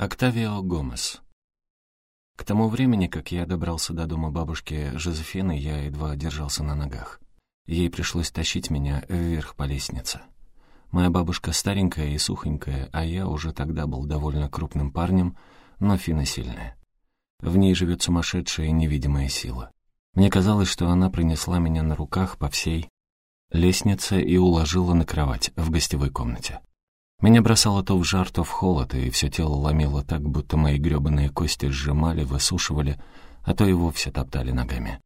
Октавио Гомес. К тому времени, как я добрался до дома бабушки Жозефины, я едва держался на ногах. Ей пришлось тащить меня вверх по лестнице. Моя бабушка старенькая и сухонькая, а я уже тогда был довольно крупным парнем, но Фина сильная. В ней живет сумасшедшая невидимая сила. Мне казалось, что она принесла меня на руках по всей лестнице и уложила на кровать в гостевой комнате. Меня бросало то в жар, то в холод, и все тело ломило так, будто мои гребаные кости сжимали, высушивали, а то и вовсе топтали ногами.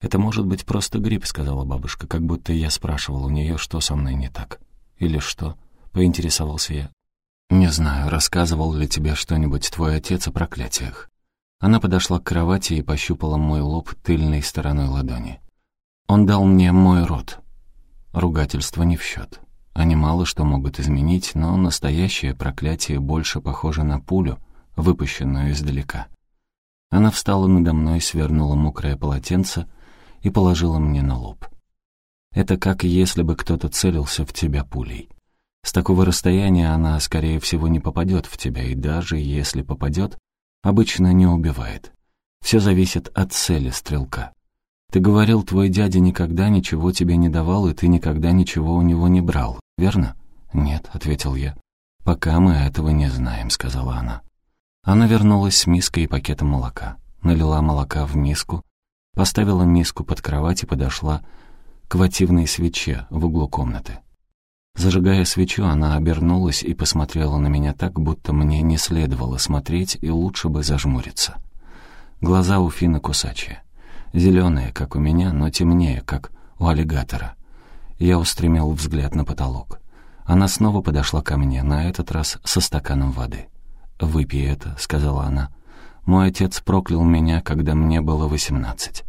«Это может быть просто грипп», — сказала бабушка, как будто я спрашивал у нее, что со мной не так. «Или что?» — поинтересовался я. «Не знаю, рассказывал ли тебе что-нибудь твой отец о проклятиях». Она подошла к кровати и пощупала мой лоб тыльной стороной ладони. «Он дал мне мой рот». Ругательство не в счет. Они мало что могут изменить, но настоящее проклятие больше похоже на пулю, выпущенную издалека. Она встала надо мной, свернула мокрое полотенце и положила мне на лоб. Это как если бы кто-то целился в тебя пулей. С такого расстояния она, скорее всего, не попадет в тебя, и даже если попадет, обычно не убивает. Все зависит от цели стрелка. Ты говорил, твой дядя никогда ничего тебе не давал, и ты никогда ничего у него не брал верно?» «Нет», — ответил я. «Пока мы этого не знаем», — сказала она. Она вернулась с миской и пакетом молока, налила молока в миску, поставила миску под кровать и подошла к вативной свече в углу комнаты. Зажигая свечу, она обернулась и посмотрела на меня так, будто мне не следовало смотреть и лучше бы зажмуриться. Глаза у Фины кусачие. Зеленые, как у меня, но темнее, как у аллигатора. Я устремил взгляд на потолок. Она снова подошла ко мне, на этот раз со стаканом воды. «Выпей это», — сказала она. «Мой отец проклял меня, когда мне было восемнадцать.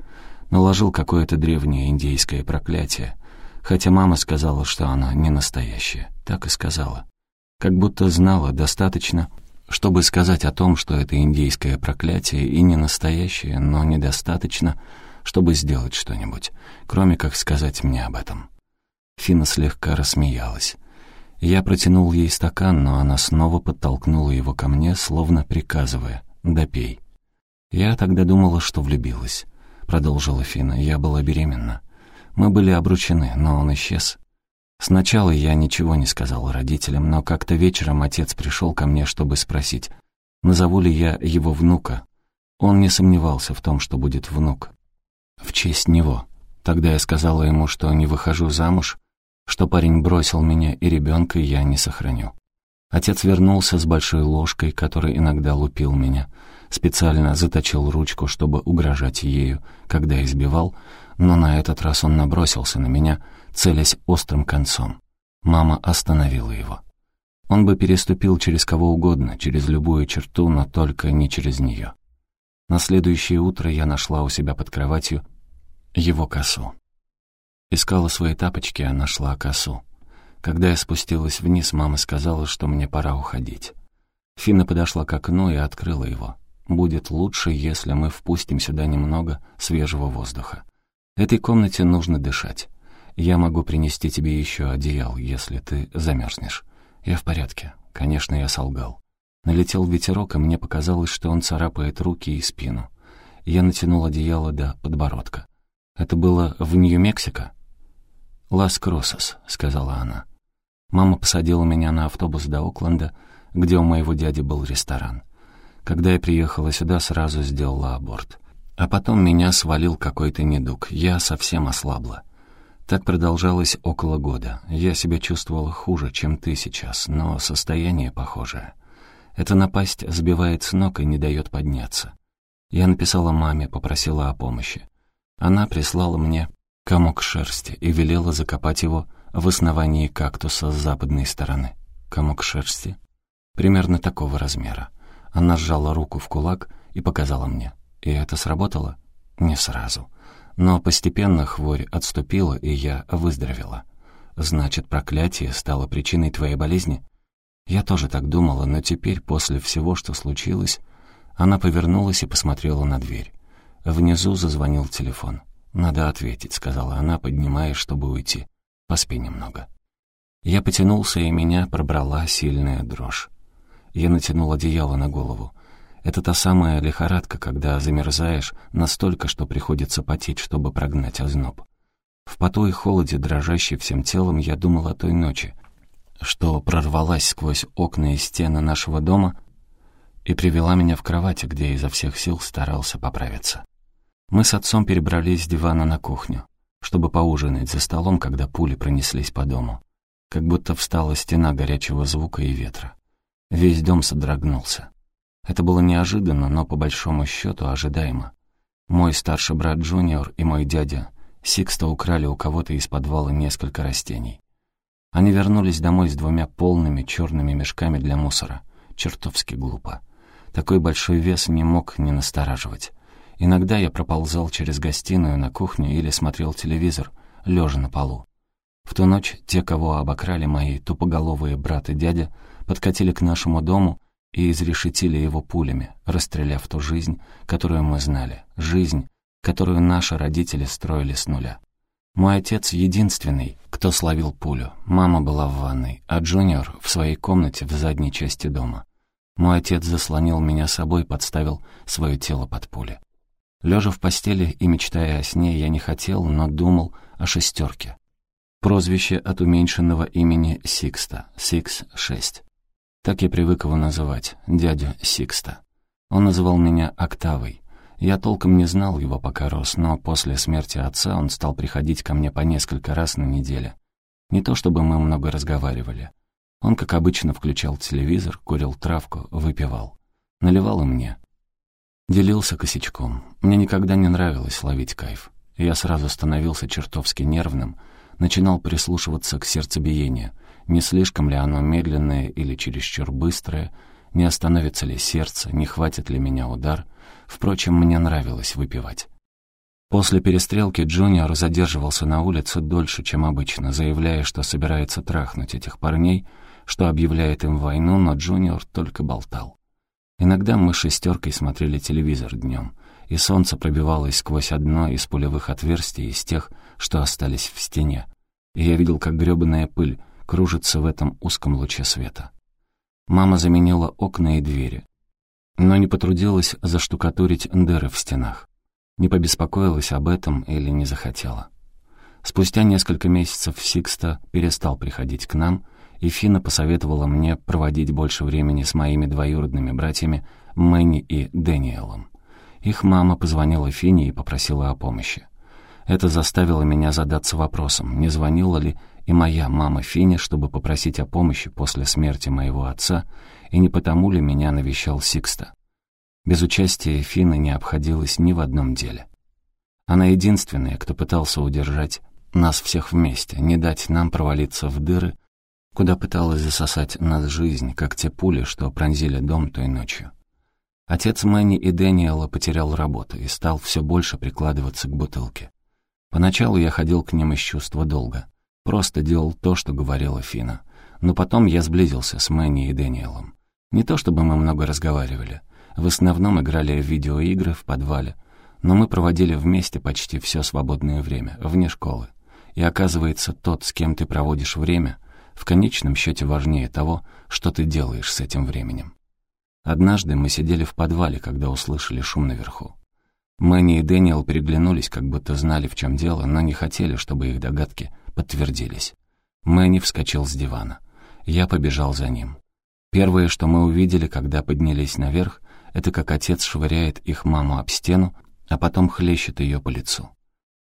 Наложил какое-то древнее индейское проклятие, хотя мама сказала, что она не настоящая. Так и сказала. Как будто знала достаточно, чтобы сказать о том, что это индейское проклятие и не настоящее, но недостаточно, чтобы сделать что-нибудь, кроме как сказать мне об этом. Фина слегка рассмеялась. Я протянул ей стакан, но она снова подтолкнула его ко мне, словно приказывая «допей». «Я тогда думала, что влюбилась», — продолжила Фина. «Я была беременна. Мы были обручены, но он исчез. Сначала я ничего не сказала родителям, но как-то вечером отец пришел ко мне, чтобы спросить, назову ли я его внука. Он не сомневался в том, что будет внук. В честь него. Тогда я сказала ему, что не выхожу замуж, что парень бросил меня и ребенка я не сохраню. Отец вернулся с большой ложкой, которой иногда лупил меня, специально заточил ручку, чтобы угрожать ею, когда избивал, но на этот раз он набросился на меня, целясь острым концом. Мама остановила его. Он бы переступил через кого угодно, через любую черту, но только не через нее. На следующее утро я нашла у себя под кроватью его косу. Искала свои тапочки, а нашла косу. Когда я спустилась вниз, мама сказала, что мне пора уходить. Фина подошла к окну и открыла его. «Будет лучше, если мы впустим сюда немного свежего воздуха. Этой комнате нужно дышать. Я могу принести тебе еще одеял, если ты замерзнешь. Я в порядке. Конечно, я солгал. Налетел ветерок, и мне показалось, что он царапает руки и спину. Я натянул одеяло до подбородка. Это было в Нью-Мексико? «Лас Кросос», — сказала она. Мама посадила меня на автобус до Окленда, где у моего дяди был ресторан. Когда я приехала сюда, сразу сделала аборт. А потом меня свалил какой-то недуг, я совсем ослабла. Так продолжалось около года. Я себя чувствовала хуже, чем ты сейчас, но состояние похожее. Эта напасть сбивает с ног и не дает подняться. Я написала маме, попросила о помощи. Она прислала мне комок шерсти и велела закопать его в основании кактуса с западной стороны. Комок шерсти примерно такого размера. Она сжала руку в кулак и показала мне. И это сработало? Не сразу. Но постепенно хворь отступила, и я выздоровела. Значит, проклятие стало причиной твоей болезни? Я тоже так думала, но теперь, после всего, что случилось, она повернулась и посмотрела на дверь. Внизу зазвонил телефон. «Надо ответить», — сказала она, поднимаясь, чтобы уйти. «Поспи немного». Я потянулся, и меня пробрала сильная дрожь. Я натянул одеяло на голову. Это та самая лихорадка, когда замерзаешь настолько, что приходится потеть, чтобы прогнать озноб. В поту и холоде, дрожащий всем телом, я думал о той ночи, что прорвалась сквозь окна и стены нашего дома и привела меня в кровать, где изо всех сил старался поправиться. Мы с отцом перебрались с дивана на кухню, чтобы поужинать за столом, когда пули пронеслись по дому. Как будто встала стена горячего звука и ветра. Весь дом содрогнулся. Это было неожиданно, но по большому счету ожидаемо. Мой старший брат Джуниор и мой дядя Сикста украли у кого-то из подвала несколько растений. Они вернулись домой с двумя полными черными мешками для мусора. Чертовски глупо. Такой большой вес не мог не настораживать. Иногда я проползал через гостиную на кухню или смотрел телевизор, лежа на полу. В ту ночь те, кого обокрали мои тупоголовые брат и дядя, подкатили к нашему дому и изрешетили его пулями, расстреляв ту жизнь, которую мы знали, жизнь, которую наши родители строили с нуля. Мой отец единственный, кто словил пулю. Мама была в ванной, а Джуниор в своей комнате в задней части дома. Мой отец заслонил меня собой, подставил свое тело под пули. Лежа в постели и мечтая о сне, я не хотел, но думал о шестерке. Прозвище от уменьшенного имени Сикста, Сикс-6. Так я привык его называть, дядю Сикста. Он называл меня Октавой. Я толком не знал его, пока рос, но после смерти отца он стал приходить ко мне по несколько раз на неделю. Не то чтобы мы много разговаривали. Он, как обычно, включал телевизор, курил травку, выпивал. Наливал и мне. Делился косячком. Мне никогда не нравилось ловить кайф. Я сразу становился чертовски нервным, начинал прислушиваться к сердцебиению — не слишком ли оно медленное или чересчур быстрое, не остановится ли сердце, не хватит ли меня удар. Впрочем, мне нравилось выпивать. После перестрелки Джуниор задерживался на улице дольше, чем обычно, заявляя, что собирается трахнуть этих парней, что объявляет им войну, но Джуниор только болтал. Иногда мы шестеркой смотрели телевизор днем, и солнце пробивалось сквозь одно из пулевых отверстий из тех, что остались в стене. И я видел, как грёбаная пыль кружится в этом узком луче света. Мама заменила окна и двери, но не потрудилась заштукатурить дыры в стенах. Не побеспокоилась об этом или не захотела. Спустя несколько месяцев Сикста перестал приходить к нам, и Фина посоветовала мне проводить больше времени с моими двоюродными братьями Мэнни и Дэниелом. Их мама позвонила Фине и попросила о помощи. Это заставило меня задаться вопросом, не звонила ли и моя мама Фине, чтобы попросить о помощи после смерти моего отца, и не потому ли меня навещал Сикста. Без участия Фины не обходилось ни в одном деле. Она единственная, кто пытался удержать нас всех вместе, не дать нам провалиться в дыры, куда пыталась засосать нас жизнь, как те пули, что пронзили дом той ночью. Отец Мэнни и Дэниела потерял работу и стал все больше прикладываться к бутылке. Поначалу я ходил к ним из чувства долга. Просто делал то, что говорила Фина. Но потом я сблизился с Мэнни и Дэниелом. Не то чтобы мы много разговаривали. В основном играли в видеоигры в подвале. Но мы проводили вместе почти все свободное время, вне школы. И оказывается, тот, с кем ты проводишь время, в конечном счете важнее того, что ты делаешь с этим временем. Однажды мы сидели в подвале, когда услышали шум наверху. Мэнни и Дэниел переглянулись, как будто знали, в чем дело, но не хотели, чтобы их догадки подтвердились. Мэнни вскочил с дивана. Я побежал за ним. Первое, что мы увидели, когда поднялись наверх, это как отец швыряет их маму об стену, а потом хлещет ее по лицу.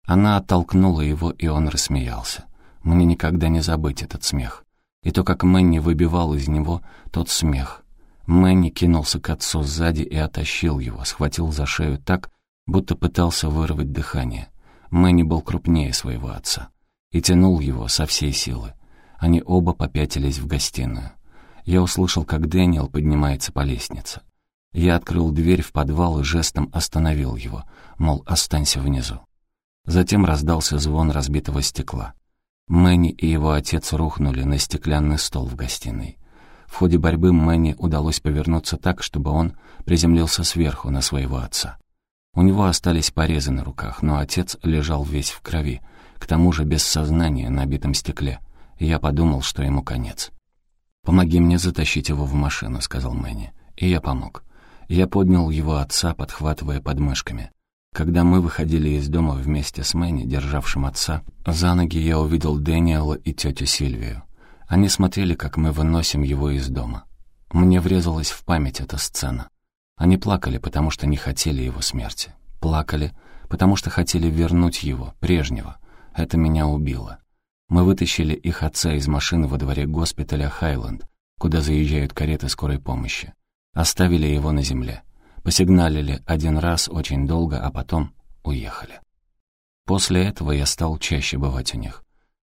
Она оттолкнула его, и он рассмеялся. Мне никогда не забыть этот смех. И то, как Мэнни выбивал из него тот смех. Мэнни кинулся к отцу сзади и оттащил его, схватил за шею так, будто пытался вырвать дыхание. Мэнни был крупнее своего отца и тянул его со всей силы. Они оба попятились в гостиную. Я услышал, как Дэниел поднимается по лестнице. Я открыл дверь в подвал и жестом остановил его, мол, останься внизу. Затем раздался звон разбитого стекла. Мэнни и его отец рухнули на стеклянный стол в гостиной. В ходе борьбы Мэнни удалось повернуться так, чтобы он приземлился сверху на своего отца. У него остались порезы на руках, но отец лежал весь в крови, к тому же без сознания на битом стекле. Я подумал, что ему конец. «Помоги мне затащить его в машину», — сказал Мэнни. И я помог. Я поднял его отца, подхватывая подмышками. Когда мы выходили из дома вместе с Мэнни, державшим отца, за ноги я увидел Дэниела и тетю Сильвию. Они смотрели, как мы выносим его из дома. Мне врезалась в память эта сцена. Они плакали, потому что не хотели его смерти. Плакали, потому что хотели вернуть его, прежнего. Это меня убило. Мы вытащили их отца из машины во дворе госпиталя «Хайленд», куда заезжают кареты скорой помощи. Оставили его на земле. Посигналили один раз очень долго, а потом уехали. После этого я стал чаще бывать у них.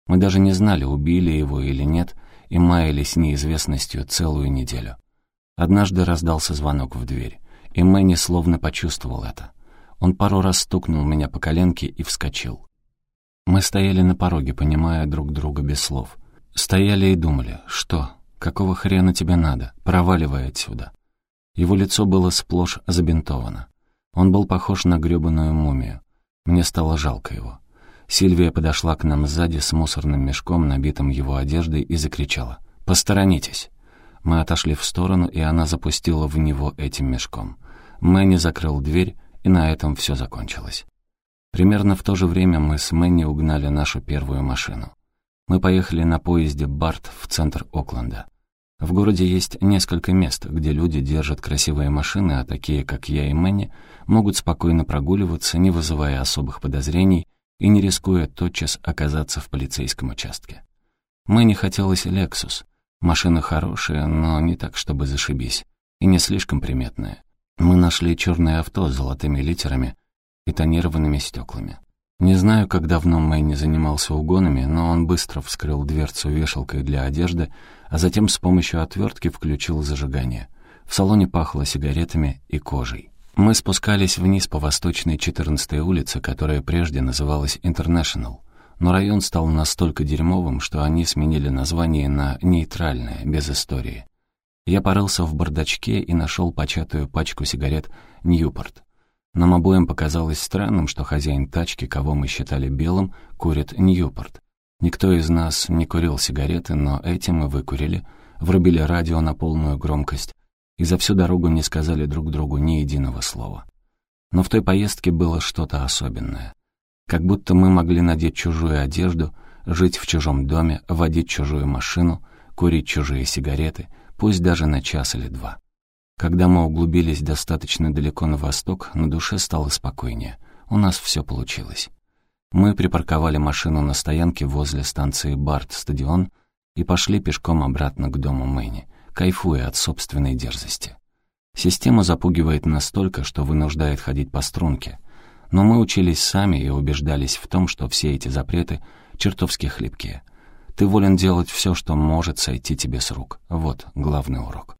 Мы даже не знали, убили его или нет, и маялись неизвестностью целую неделю. Однажды раздался звонок в дверь, и Мэнни словно почувствовал это. Он пару раз стукнул меня по коленке и вскочил. Мы стояли на пороге, понимая друг друга без слов. Стояли и думали, что, какого хрена тебе надо, проваливай отсюда. Его лицо было сплошь забинтовано. Он был похож на грёбаную мумию. Мне стало жалко его. Сильвия подошла к нам сзади с мусорным мешком, набитым его одеждой, и закричала «Посторонитесь!». Мы отошли в сторону, и она запустила в него этим мешком. Мэнни закрыл дверь, и на этом все закончилось. Примерно в то же время мы с Мэнни угнали нашу первую машину. Мы поехали на поезде «Барт» в центр Окленда. В городе есть несколько мест, где люди держат красивые машины, а такие, как я и Мэнни, могут спокойно прогуливаться, не вызывая особых подозрений и не рискуя тотчас оказаться в полицейском участке. Мэнни хотелось «Лексус». Машина хорошая, но не так, чтобы зашибись, и не слишком приметная. Мы нашли черное авто с золотыми литерами и тонированными стеклами. Не знаю, как давно Мэнни занимался угонами, но он быстро вскрыл дверцу вешалкой для одежды, а затем с помощью отвертки включил зажигание. В салоне пахло сигаретами и кожей. Мы спускались вниз по восточной 14-й улице, которая прежде называлась Интернешнл, но район стал настолько дерьмовым, что они сменили название на «нейтральное», без истории. Я порылся в бардачке и нашел початую пачку сигарет «Ньюпорт». Нам обоим показалось странным, что хозяин тачки, кого мы считали белым, курит «Ньюпорт». Никто из нас не курил сигареты, но эти мы выкурили, врубили радио на полную громкость и за всю дорогу не сказали друг другу ни единого слова. Но в той поездке было что-то особенное. Как будто мы могли надеть чужую одежду, жить в чужом доме, водить чужую машину, курить чужие сигареты — пусть даже на час или два. Когда мы углубились достаточно далеко на восток, на душе стало спокойнее. У нас все получилось. Мы припарковали машину на стоянке возле станции Барт-стадион и пошли пешком обратно к дому Мэнни, кайфуя от собственной дерзости. Система запугивает настолько, что вынуждает ходить по струнке. Но мы учились сами и убеждались в том, что все эти запреты чертовски хлипкие. Ты волен делать все, что может сойти тебе с рук. Вот главный урок.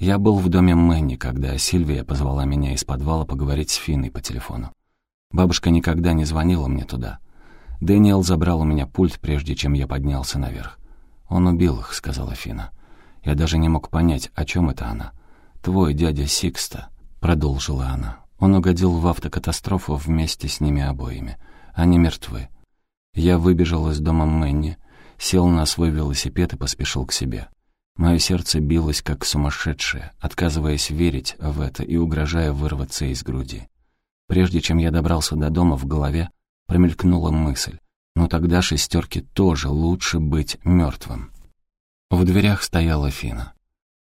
Я был в доме Мэнни, когда Сильвия позвала меня из подвала поговорить с Финной по телефону. Бабушка никогда не звонила мне туда. Дэниел забрал у меня пульт, прежде чем я поднялся наверх. «Он убил их», — сказала Фина. Я даже не мог понять, о чем это она. «Твой дядя Сикста», — продолжила она. «Он угодил в автокатастрофу вместе с ними обоими. Они мертвы. Я выбежал из дома Мэнни, сел на свой велосипед и поспешил к себе. Мое сердце билось как сумасшедшее, отказываясь верить в это и угрожая вырваться из груди. Прежде чем я добрался до дома, в голове промелькнула мысль. Но тогда шестерке тоже лучше быть мертвым. В дверях стояла Фина.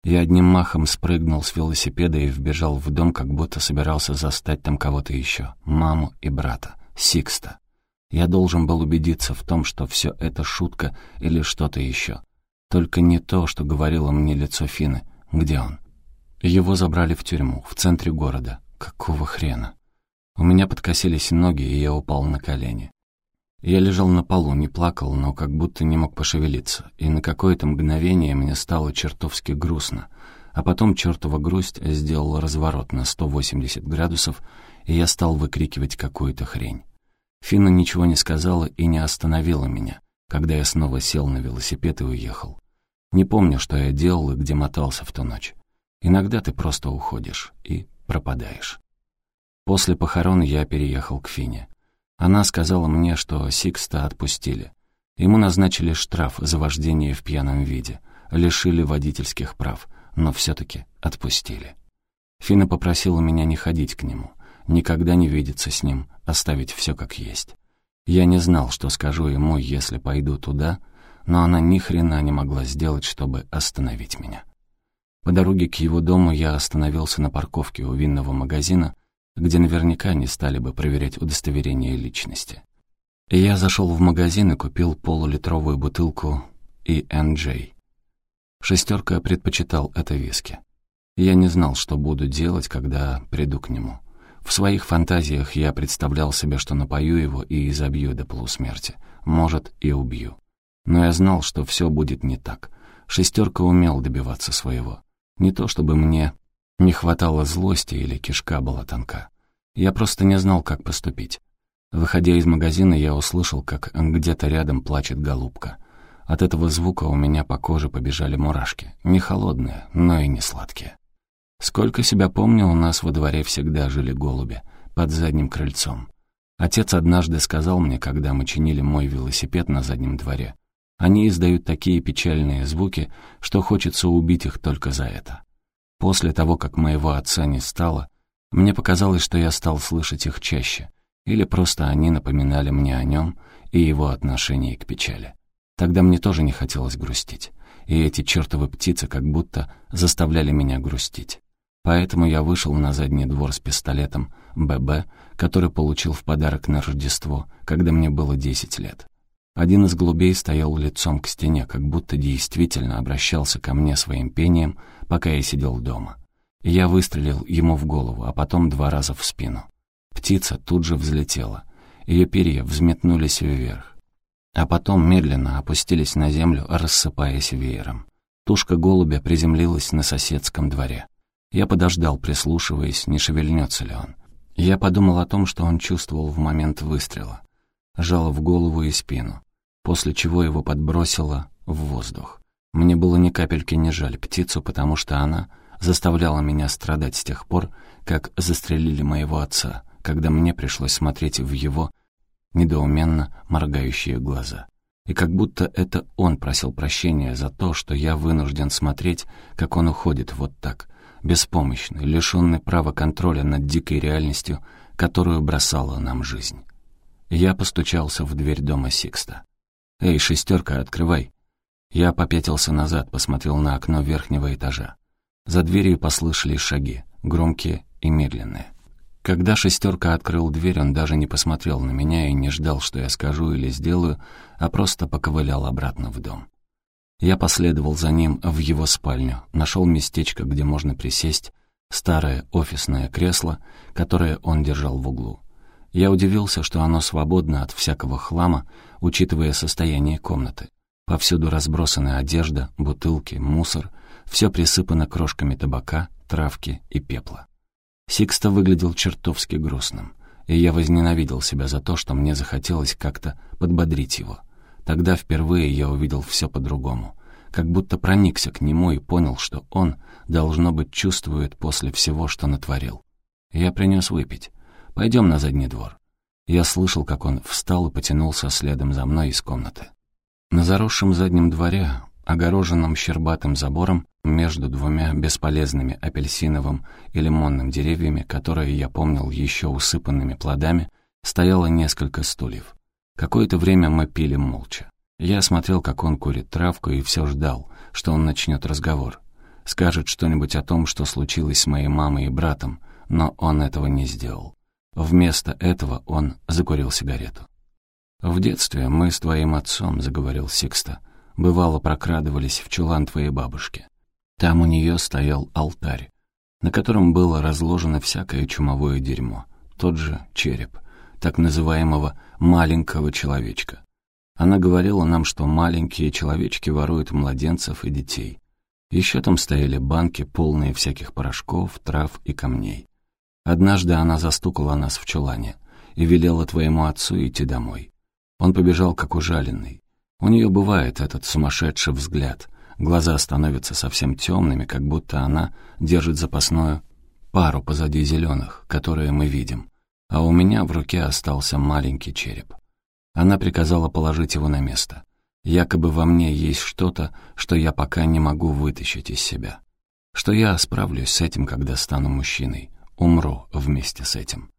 Я одним махом спрыгнул с велосипеда и вбежал в дом, как будто собирался застать там кого-то еще, маму и брата, Сикста. Я должен был убедиться в том, что все это шутка или что-то еще. Только не то, что говорило мне лицо Фины. Где он? Его забрали в тюрьму, в центре города. Какого хрена? У меня подкосились ноги, и я упал на колени. Я лежал на полу, не плакал, но как будто не мог пошевелиться, и на какое-то мгновение мне стало чертовски грустно. А потом чертова грусть сделала разворот на 180 градусов, и я стал выкрикивать какую-то хрень. Фина ничего не сказала и не остановила меня, когда я снова сел на велосипед и уехал. Не помню, что я делал и где мотался в ту ночь. Иногда ты просто уходишь и пропадаешь. После похорон я переехал к Фине. Она сказала мне, что Сикста отпустили. Ему назначили штраф за вождение в пьяном виде. лишили водительских прав, но все-таки отпустили. Фина попросила меня не ходить к нему, никогда не видеться с ним, оставить все как есть. Я не знал, что скажу ему, если пойду туда, но она ни хрена не могла сделать, чтобы остановить меня. По дороге к его дому я остановился на парковке у винного магазина, где наверняка не стали бы проверять удостоверение личности. И я зашел в магазин и купил полулитровую бутылку E&J. Шестерка предпочитал это виски. Я не знал, что буду делать, когда приду к нему. В своих фантазиях я представлял себе, что напою его и изобью до полусмерти. Может, и убью. Но я знал, что все будет не так. Шестерка умел добиваться своего. Не то чтобы мне не хватало злости или кишка была тонка. Я просто не знал, как поступить. Выходя из магазина, я услышал, как где-то рядом плачет голубка. От этого звука у меня по коже побежали мурашки. Не холодные, но и не сладкие. Сколько себя помню, у нас во дворе всегда жили голуби, под задним крыльцом. Отец однажды сказал мне, когда мы чинили мой велосипед на заднем дворе, они издают такие печальные звуки, что хочется убить их только за это. После того, как моего отца не стало, мне показалось, что я стал слышать их чаще, или просто они напоминали мне о нем и его отношении к печали. Тогда мне тоже не хотелось грустить, и эти чертовы птицы как будто заставляли меня грустить. Поэтому я вышел на задний двор с пистолетом ББ, который получил в подарок на Рождество, когда мне было 10 лет. Один из голубей стоял лицом к стене, как будто действительно обращался ко мне своим пением, пока я сидел дома. Я выстрелил ему в голову, а потом два раза в спину. Птица тут же взлетела. Ее перья взметнулись вверх. А потом медленно опустились на землю, рассыпаясь веером. Тушка голубя приземлилась на соседском дворе. Я подождал, прислушиваясь, не шевельнется ли он. Я подумал о том, что он чувствовал в момент выстрела. Жало в голову и спину, после чего его подбросило в воздух. Мне было ни капельки не жаль птицу, потому что она заставляла меня страдать с тех пор, как застрелили моего отца, когда мне пришлось смотреть в его недоуменно моргающие глаза. И как будто это он просил прощения за то, что я вынужден смотреть, как он уходит вот так, беспомощный, лишенный права контроля над дикой реальностью, которую бросала нам жизнь. Я постучался в дверь дома Сикста. «Эй, шестерка, открывай!» Я попятился назад, посмотрел на окно верхнего этажа. За дверью послышались шаги, громкие и медленные. Когда шестерка открыл дверь, он даже не посмотрел на меня и не ждал, что я скажу или сделаю, а просто поковылял обратно в дом. Я последовал за ним в его спальню, нашел местечко, где можно присесть, старое офисное кресло, которое он держал в углу. Я удивился, что оно свободно от всякого хлама, учитывая состояние комнаты. Повсюду разбросана одежда, бутылки, мусор, все присыпано крошками табака, травки и пепла. Сикста выглядел чертовски грустным, и я возненавидел себя за то, что мне захотелось как-то подбодрить его — Тогда впервые я увидел все по-другому, как будто проникся к нему и понял, что он, должно быть, чувствует после всего, что натворил. Я принес выпить. Пойдем на задний двор. Я слышал, как он встал и потянулся следом за мной из комнаты. На заросшем заднем дворе, огороженном щербатым забором, между двумя бесполезными апельсиновым и лимонным деревьями, которые я помнил еще усыпанными плодами, стояло несколько стульев. Какое-то время мы пили молча. Я смотрел, как он курит травку, и все ждал, что он начнет разговор. Скажет что-нибудь о том, что случилось с моей мамой и братом, но он этого не сделал. Вместо этого он закурил сигарету. «В детстве мы с твоим отцом», — заговорил Сикста, — «бывало прокрадывались в чулан твоей бабушки. Там у нее стоял алтарь, на котором было разложено всякое чумовое дерьмо, тот же череп, так называемого маленького человечка. Она говорила нам, что маленькие человечки воруют младенцев и детей. Еще там стояли банки, полные всяких порошков, трав и камней. Однажды она застукала нас в чулане и велела твоему отцу идти домой. Он побежал как ужаленный. У нее бывает этот сумасшедший взгляд. Глаза становятся совсем темными, как будто она держит запасную пару позади зеленых, которые мы видим а у меня в руке остался маленький череп. Она приказала положить его на место. Якобы во мне есть что-то, что я пока не могу вытащить из себя. Что я справлюсь с этим, когда стану мужчиной, умру вместе с этим.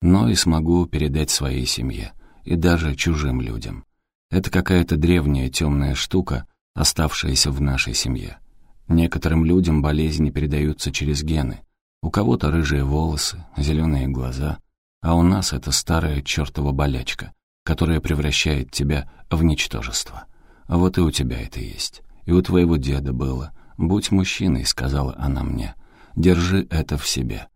Но и смогу передать своей семье и даже чужим людям. Это какая-то древняя темная штука, оставшаяся в нашей семье. Некоторым людям болезни передаются через гены. У кого-то рыжие волосы, зеленые глаза, а у нас это старая чертова болячка, которая превращает тебя в ничтожество. А вот и у тебя это есть. И у твоего деда было. «Будь мужчиной», — сказала она мне. «Держи это в себе».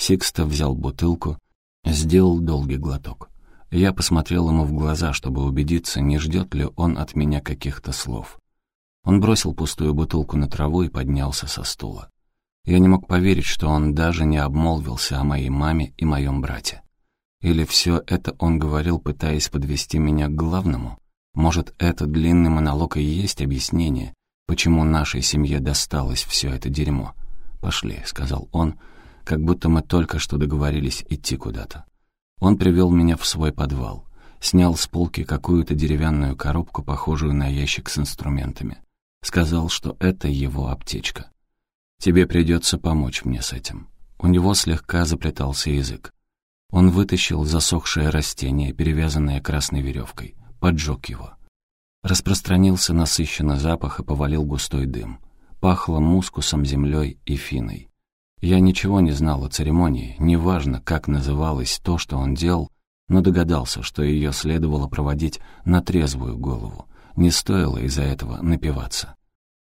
Сикста взял бутылку, сделал долгий глоток. Я посмотрел ему в глаза, чтобы убедиться, не ждет ли он от меня каких-то слов. Он бросил пустую бутылку на траву и поднялся со стула. Я не мог поверить, что он даже не обмолвился о моей маме и моем брате. Или все это он говорил, пытаясь подвести меня к главному? Может, этот длинный монолог и есть объяснение, почему нашей семье досталось все это дерьмо? «Пошли», — сказал он, как будто мы только что договорились идти куда-то. Он привел меня в свой подвал, снял с полки какую-то деревянную коробку, похожую на ящик с инструментами. Сказал, что это его аптечка. «Тебе придется помочь мне с этим». У него слегка заплетался язык. Он вытащил засохшее растение, перевязанное красной веревкой, поджег его. Распространился насыщенный запах и повалил густой дым. Пахло мускусом, землей и финой. Я ничего не знал о церемонии, неважно, как называлось то, что он делал, но догадался, что ее следовало проводить на трезвую голову. Не стоило из-за этого напиваться.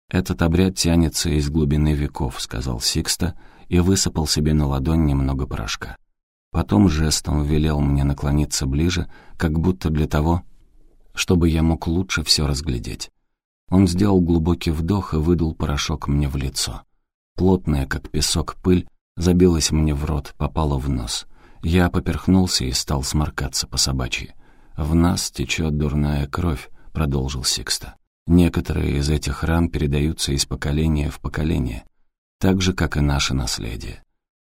«Этот обряд тянется из глубины веков», — сказал Сикста и высыпал себе на ладонь немного порошка. Потом жестом велел мне наклониться ближе, как будто для того, чтобы я мог лучше все разглядеть. Он сделал глубокий вдох и выдул порошок мне в лицо. Плотная, как песок, пыль забилась мне в рот, попала в нос. Я поперхнулся и стал сморкаться по собачьи. «В нас течет дурная кровь», — продолжил Сикста. «Некоторые из этих ран передаются из поколения в поколение, так же, как и наше наследие.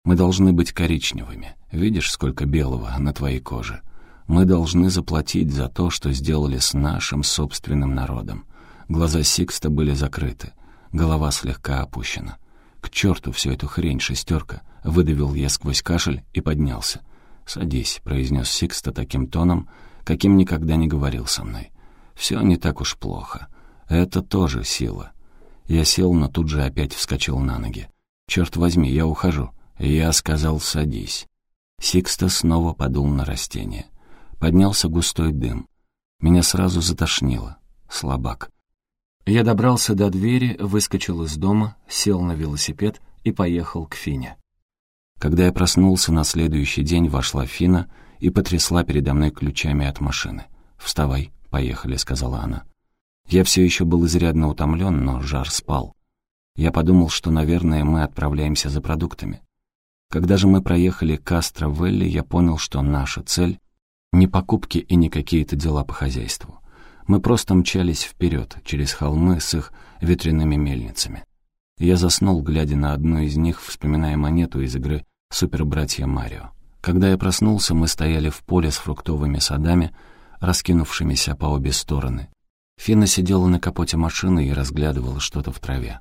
Мы должны быть коричневыми. Видишь, сколько белого на твоей коже? Мы должны заплатить за то, что сделали с нашим собственным народом». Глаза Сикста были закрыты, голова слегка опущена. «К черту всю эту хрень, шестерка!» — выдавил я сквозь кашель и поднялся. «Садись», — произнес Сикста таким тоном, каким никогда не говорил со мной. «Все не так уж плохо. Это тоже сила». Я сел, но тут же опять вскочил на ноги. «Черт возьми, я ухожу». Я сказал «садись». Сикста снова подул на растение. Поднялся густой дым. Меня сразу затошнило. Слабак. Я добрался до двери, выскочил из дома, сел на велосипед и поехал к Фине. Когда я проснулся, на следующий день вошла Фина и потрясла передо мной ключами от машины. «Вставай, поехали», — сказала она. Я все еще был изрядно утомлен, но жар спал. Я подумал, что, наверное, мы отправляемся за продуктами. Когда же мы проехали Кастро-Велли, я понял, что наша цель — не покупки и не какие-то дела по хозяйству. Мы просто мчались вперед, через холмы с их ветряными мельницами. Я заснул, глядя на одну из них, вспоминая монету из игры «Супербратья Марио». Когда я проснулся, мы стояли в поле с фруктовыми садами, раскинувшимися по обе стороны. Фина сидела на капоте машины и разглядывала что-то в траве.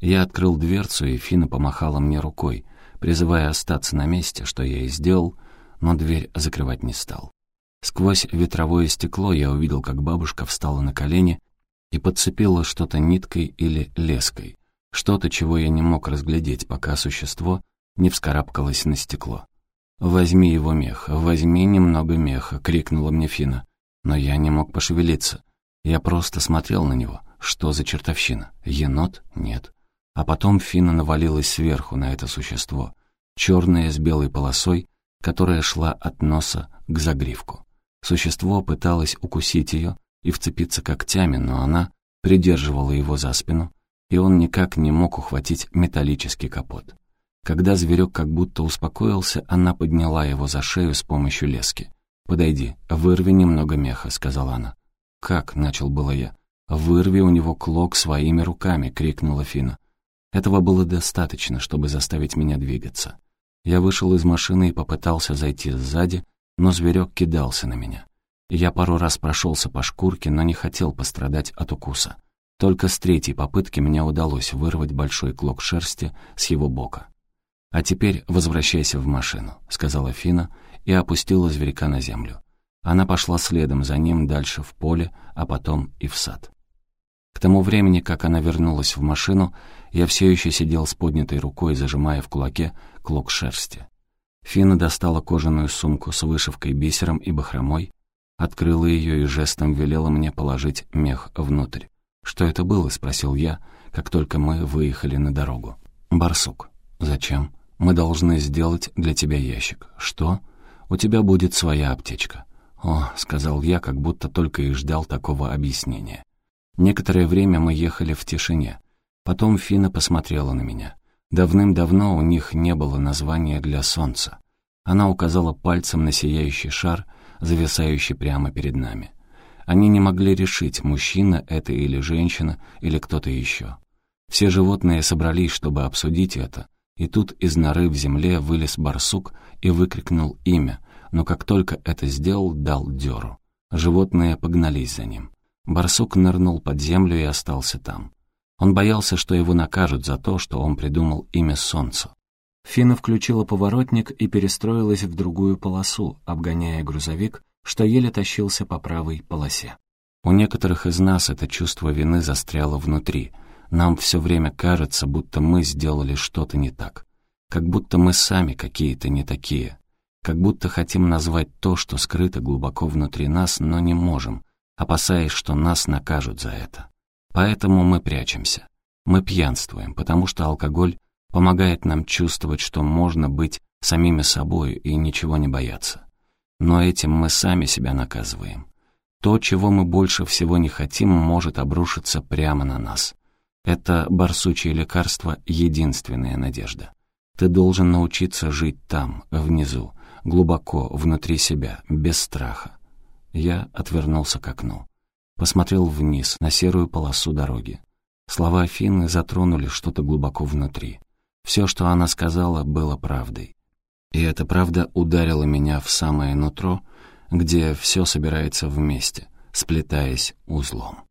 Я открыл дверцу, и Фина помахала мне рукой, призывая остаться на месте, что я и сделал, но дверь закрывать не стал. Сквозь ветровое стекло я увидел, как бабушка встала на колени и подцепила что-то ниткой или леской, что-то, чего я не мог разглядеть, пока существо не вскарабкалось на стекло. «Возьми его мех, возьми немного меха», — крикнула мне Фина. Но я не мог пошевелиться. Я просто смотрел на него. Что за чертовщина? Енот? Нет. А потом Фина навалилась сверху на это существо, черное с белой полосой, которая шла от носа к загривку. Существо пыталось укусить ее и вцепиться когтями, но она придерживала его за спину, и он никак не мог ухватить металлический капот. Когда зверек как будто успокоился, она подняла его за шею с помощью лески. «Подойди, вырви немного меха», — сказала она. «Как?» — начал было я. «Вырви у него клок своими руками», — крикнула Фина. Этого было достаточно, чтобы заставить меня двигаться. Я вышел из машины и попытался зайти сзади, но зверек кидался на меня. Я пару раз прошелся по шкурке, но не хотел пострадать от укуса. Только с третьей попытки мне удалось вырвать большой клок шерсти с его бока. «А теперь возвращайся в машину», — сказала Фина и опустила зверька на землю. Она пошла следом за ним дальше в поле, а потом и в сад. К тому времени, как она вернулась в машину, я все еще сидел с поднятой рукой, зажимая в кулаке клок шерсти. Фина достала кожаную сумку с вышивкой бисером и бахромой, открыла ее и жестом велела мне положить мех внутрь. «Что это было?» — спросил я, как только мы выехали на дорогу. «Барсук». «Зачем?» «Мы должны сделать для тебя ящик». «Что?» «У тебя будет своя аптечка». «О», — сказал я, как будто только и ждал такого объяснения. Некоторое время мы ехали в тишине. Потом Фина посмотрела на меня. Давным-давно у них не было названия для солнца. Она указала пальцем на сияющий шар, зависающий прямо перед нами. Они не могли решить, мужчина это или женщина, или кто-то еще. Все животные собрались, чтобы обсудить это, и тут из норы в земле вылез барсук и выкрикнул имя, но как только это сделал, дал дёру. Животные погнались за ним. Барсук нырнул под землю и остался там. Он боялся, что его накажут за то, что он придумал имя Солнцу. Фина включила поворотник и перестроилась в другую полосу, обгоняя грузовик, что еле тащился по правой полосе. У некоторых из нас это чувство вины застряло внутри. Нам все время кажется, будто мы сделали что-то не так. Как будто мы сами какие-то не такие. Как будто хотим назвать то, что скрыто глубоко внутри нас, но не можем, опасаясь, что нас накажут за это. Поэтому мы прячемся. Мы пьянствуем, потому что алкоголь помогает нам чувствовать, что можно быть самими собой и ничего не бояться. Но этим мы сами себя наказываем. То, чего мы больше всего не хотим, может обрушиться прямо на нас. Это барсучье лекарство — единственная надежда. Ты должен научиться жить там, внизу, глубоко, внутри себя, без страха. Я отвернулся к окну. Посмотрел вниз, на серую полосу дороги. Слова Афины затронули что-то глубоко внутри. Все, что она сказала, было правдой. И эта правда ударила меня в самое нутро, где все собирается вместе, сплетаясь узлом.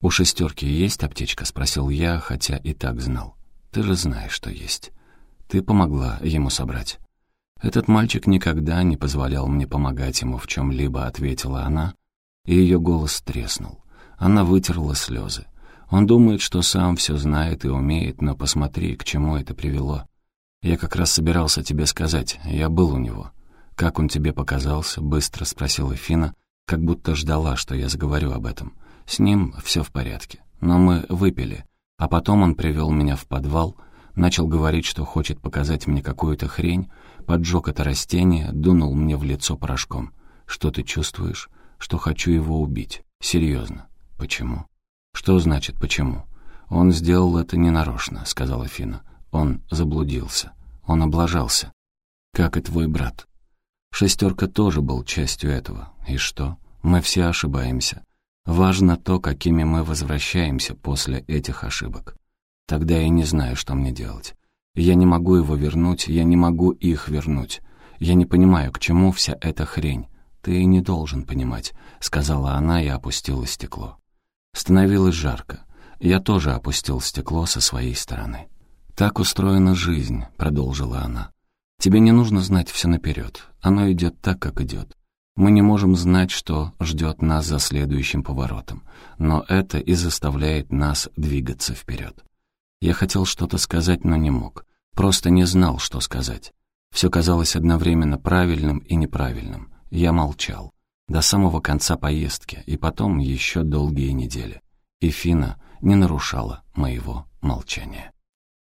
«У шестерки есть аптечка?» — спросил я, хотя и так знал. «Ты же знаешь, что есть. Ты помогла ему собрать». «Этот мальчик никогда не позволял мне помогать ему в чем-либо», — ответила она, и ее голос треснул. Она вытерла слезы. Он думает, что сам все знает и умеет, но посмотри, к чему это привело. Я как раз собирался тебе сказать, я был у него. Как он тебе показался? Быстро спросила Фина, как будто ждала, что я заговорю об этом. С ним все в порядке. Но мы выпили, а потом он привел меня в подвал, начал говорить, что хочет показать мне какую-то хрень, поджег это растение, дунул мне в лицо порошком. Что ты чувствуешь? Что хочу его убить. Серьезно. Почему? «Что значит «почему»?» «Он сделал это ненарочно», — сказала Фина. «Он заблудился. Он облажался. Как и твой брат. Шестерка тоже был частью этого. И что? Мы все ошибаемся. Важно то, какими мы возвращаемся после этих ошибок. Тогда я не знаю, что мне делать. Я не могу его вернуть, я не могу их вернуть. Я не понимаю, к чему вся эта хрень. Ты не должен понимать», — сказала она и опустила стекло. Становилось жарко. Я тоже опустил стекло со своей стороны. «Так устроена жизнь», — продолжила она. «Тебе не нужно знать все наперед. Оно идет так, как идет. Мы не можем знать, что ждет нас за следующим поворотом, но это и заставляет нас двигаться вперед. Я хотел что-то сказать, но не мог. Просто не знал, что сказать. Все казалось одновременно правильным и неправильным. Я молчал до самого конца поездки и потом еще долгие недели. И Фина не нарушала моего молчания.